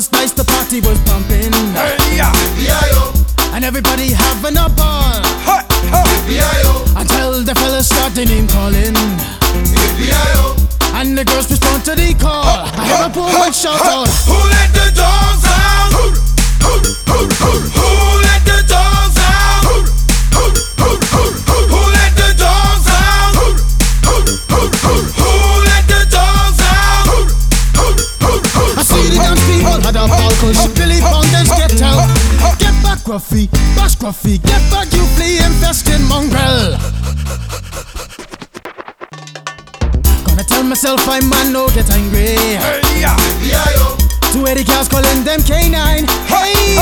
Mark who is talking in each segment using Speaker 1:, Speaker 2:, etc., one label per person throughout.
Speaker 1: Everybody was nice, the party was pumping.
Speaker 2: Hey, yeah.
Speaker 1: And everybody having a ball.
Speaker 2: Ha, ha.
Speaker 1: Until the fellas started name calling. And the girls respond to the call. I have a woman shout out.
Speaker 2: Who let the dogs
Speaker 1: Back, Gruffy, bash get back, you flea infested mongrel. Gonna tell myself I man no get angry.
Speaker 2: Hey, yeah.
Speaker 1: Two Eddie girls calling them K9. Hey!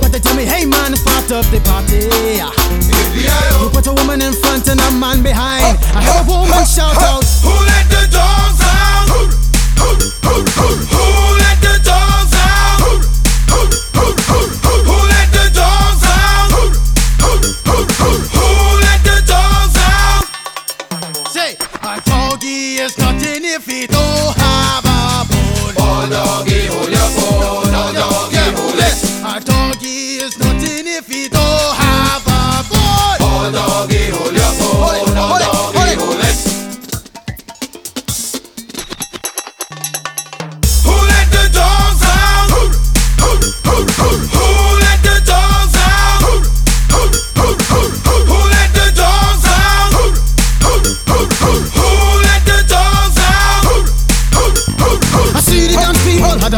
Speaker 1: But they tell me, hey man, it's part of the party. You put a woman in front and a man behind. I hear a woman shout out.
Speaker 2: Who let
Speaker 1: nothing if he don't have a bone.
Speaker 2: Oh doggy, hold your bone. Oh doggy, hold it.
Speaker 1: A doggy is nothing if he don't have a bone.
Speaker 2: Oh doggy, hold your bone. Oh
Speaker 1: hold
Speaker 2: doggy,
Speaker 1: it.
Speaker 2: hold it.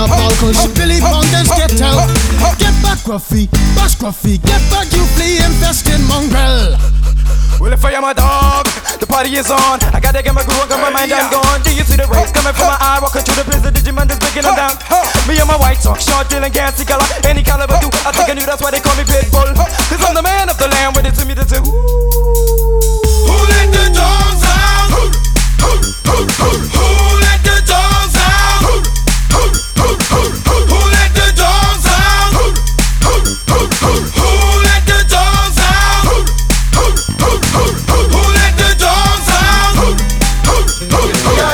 Speaker 1: A ball cause Billy Fountains get out. Get back, Gruffy, bash Gruffy, get back, you flea infested mongrel.
Speaker 3: Well, if I am a dog, the party is on. I gotta get my groove on, got my mind, I'm gone. Do you see the rays coming from my eye? Walking through the prison, Digimon is breaking them down. Me and my white talk, short, dealing, gassy color, any caliber do. Okay.